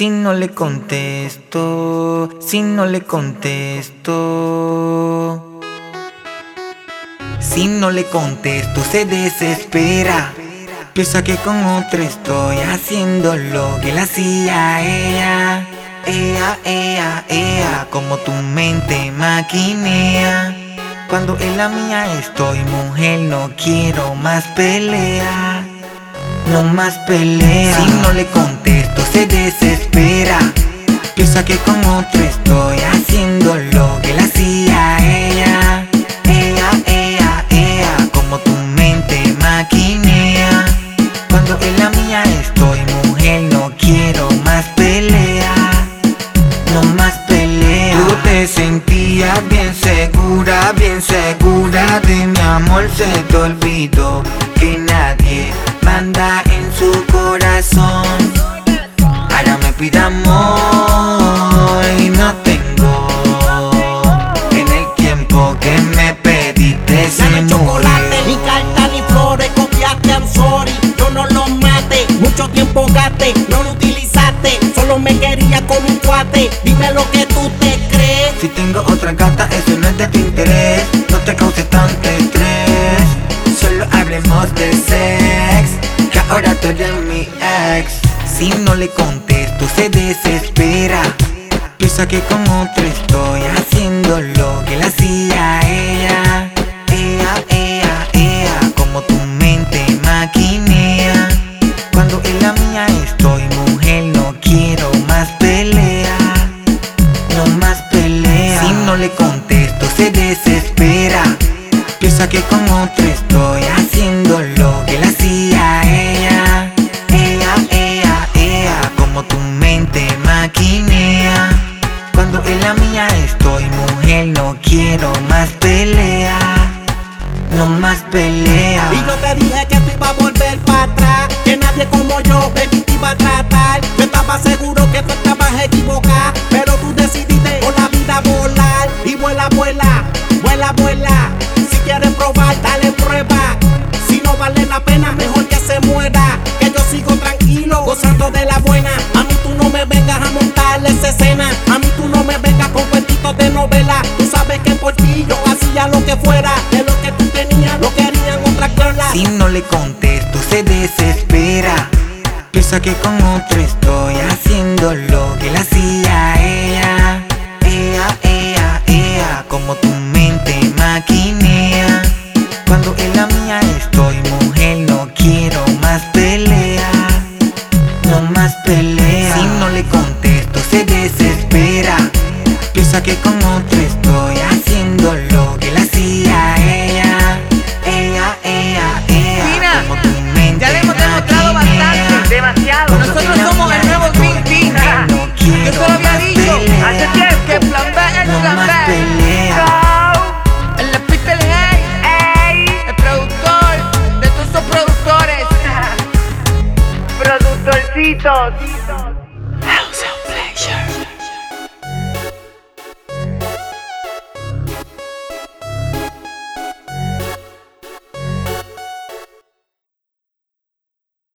Si no le contesto, si no le contesto. Si no le contesto, se desespera. Piensa que con otro estoy haciendo lo que le hacía ella. Ea, ea, ea, como tu mente maquinea. Cuando en la mía estoy, mujer, no quiero más pelea. No más pelea. Si no le contesto, se desespera. Piensa que con otro estoy haciendo lo que le hacía ella. Ea, ea, ea, como tu mente maquinea. Cuando en la mía estoy, mujer, no quiero más pelea. No más pelea. Tú te sentías bien segura, bien segura de mi amor. Se te olvidó que nadie manda no lo utilizaste, solo me quería como un cuate. Dime lo que tú te crees. Si tengo otra gata, eso no es de tu interés. No te cause tanto estrés. Solo hablemos de sex. Que ahora tú eres mi ex. Si no le contesto, se desespera. Piensa que con otro estoy haciendo lo que le hacía ella. Desespera. Piensa que con otro estoy haciendo lo que le hacía ella. Ea, ea, ea, como tu mente maquinea. Cuando en la mía estoy, mujer, no quiero más pelea. No más pelea. Y yo te dije que tú ibas a volver para atrás, vuela. Si quieres probar, dale prueba. Si no vale la pena, mejor que se muera. Que yo sigo tranquilo, gozando de la buena. A mí tú no me vengas a montarle esa escena. A mí tú no me vengas con cuentitos de novela. Tú sabes que por ti yo hacía lo que fuera. De lo que tú tenías, lo querían otra clola. Si no le contesto, se desespera. Piensa que con otro estoy haciendo lo que le hacía estoy, mujer, no quiero más pelea. No más pelea. Si no le contesto, se desespera. Piensa que con otro estoy Doritos.